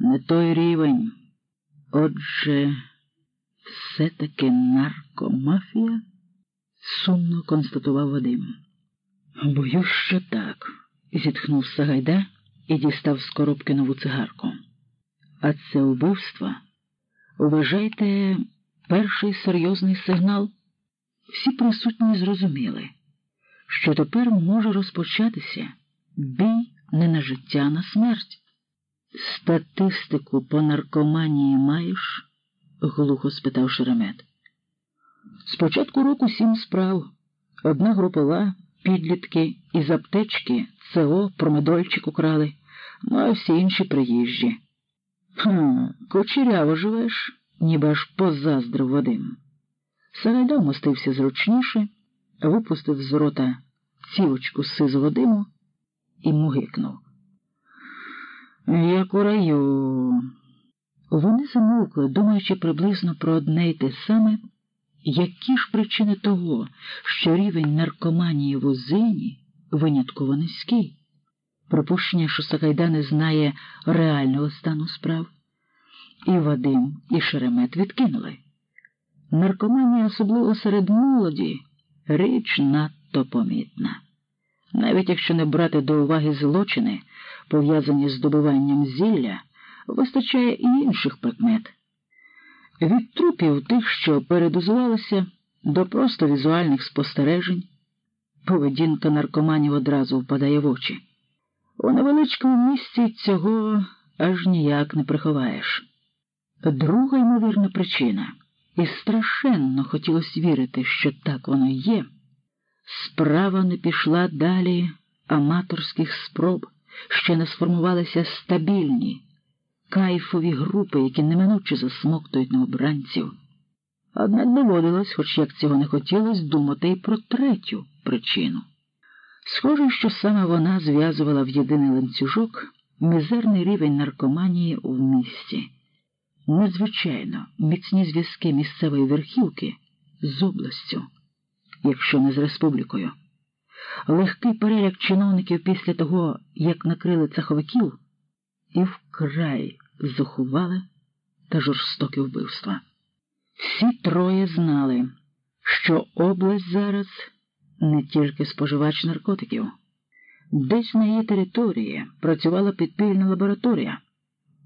Не той рівень. Отже, все-таки наркомафія, сумно констатував Вадим. Боюсь, що так, зітхнув Сагайда і дістав з коробки нову цигарку. А це вбивство, вважайте, перший серйозний сигнал. Всі присутні зрозуміли, що тепер може розпочатися бій не на життя, а на смерть. Статистику по наркоманії маєш? глухо спитав Шеремет. З початку року сім справ. Одна групова, підлітки із аптечки, ЦО, промедольчик украли, ну а всі інші приїжджі. Хм, кучеряво живеш, ніби аж позаздрив Вадим. Сагайда вмостився зручніше, випустив з рота цілочку сизого диму і мугикнув. Як у раю. Вони замовкли, думаючи приблизно про одне й те саме, які ж причини того, що рівень наркоманії в Узині винятково низький. Припущення, що Сагайда не знає реального стану справ. І Вадим, і Шеремет відкинули. Наркоманія, особливо серед молоді, річ надто помітна. Навіть якщо не брати до уваги злочини, пов'язані з добиванням зілля, вистачає і інших прикмет. Від трупів тих, що передозувалися, до просто візуальних спостережень, поведінка наркоманів одразу впадає в очі. У невеличкому місці цього аж ніяк не приховаєш. Друга ймовірна причина, і страшенно хотілося вірити, що так воно є. Справа не пішла далі аматорських спроб, ще не сформувалися стабільні, кайфові групи, які неминуче засмоктують на обранців. Однак доводилось, хоч як цього не хотілося, думати і про третю причину. Схоже, що саме вона зв'язувала в єдиний ланцюжок мізерний рівень наркоманії в місті. Надзвичайно міцні зв'язки місцевої верхівки з областю якщо не з республікою. Легкий переляк чиновників після того, як накрили цеховиків, і вкрай зухували та жорстокі вбивства. Всі троє знали, що область зараз не тільки споживач наркотиків, десь на її території працювала підпільна лабораторія,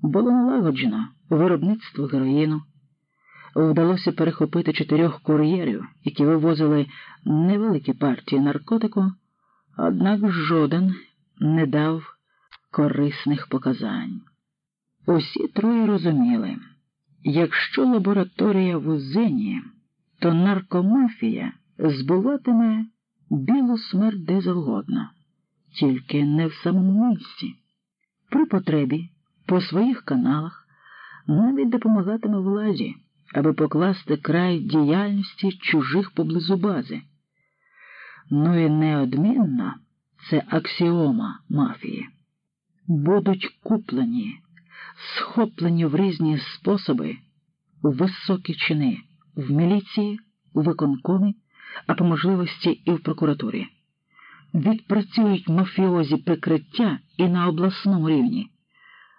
було налагоджено виробництво героїну вдалося перехопити чотирьох кур'єрів, які вивозили невеликі партії наркотику, однак жоден не дав корисних показань. Усі троє розуміли, якщо лабораторія в Узині, то наркомафія збуватиме білу смерть де завгодно, тільки не в самому місці. При потребі по своїх каналах навіть допомагатиме владі аби покласти край діяльності чужих поблизу бази. Ну і неодмінно це аксіома мафії. Будуть куплені, схоплені в різні способи у високі чини в міліції, у виконкомі, а по можливості і в прокуратурі. Відпрацюють мафіозі прикриття і на обласному рівні.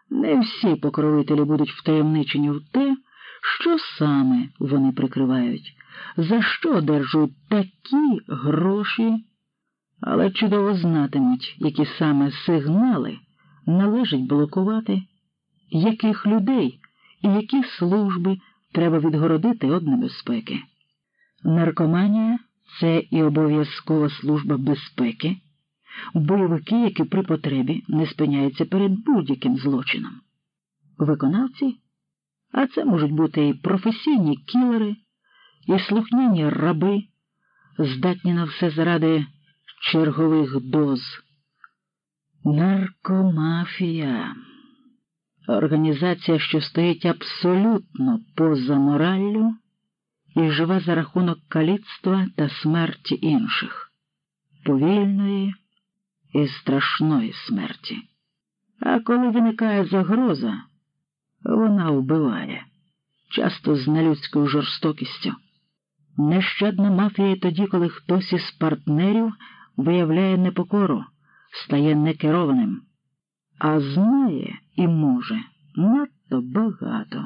Не всі покровителі будуть втаємничені в те, що саме вони прикривають, за що одержують такі гроші, але чудово знатимуть, які саме сигнали належить блокувати, яких людей і які служби треба відгородити від небезпеки. Наркоманія це і обов'язкова служба безпеки, бойовики, які при потребі не спиняються перед будь-яким злочином. Виконавці а це можуть бути і професійні кілери, і слухняні раби, здатні на все заради чергових доз. Наркомафія. Організація, що стоїть абсолютно поза мораллю і живе за рахунок каліцтва та смерті інших, повільної і страшної смерті. А коли виникає загроза, вона вбиває, часто з нелюдською жорстокістю. Нещадна мафія тоді, коли хтось із партнерів виявляє непокору, стає некерованим, а знає і може надто багато.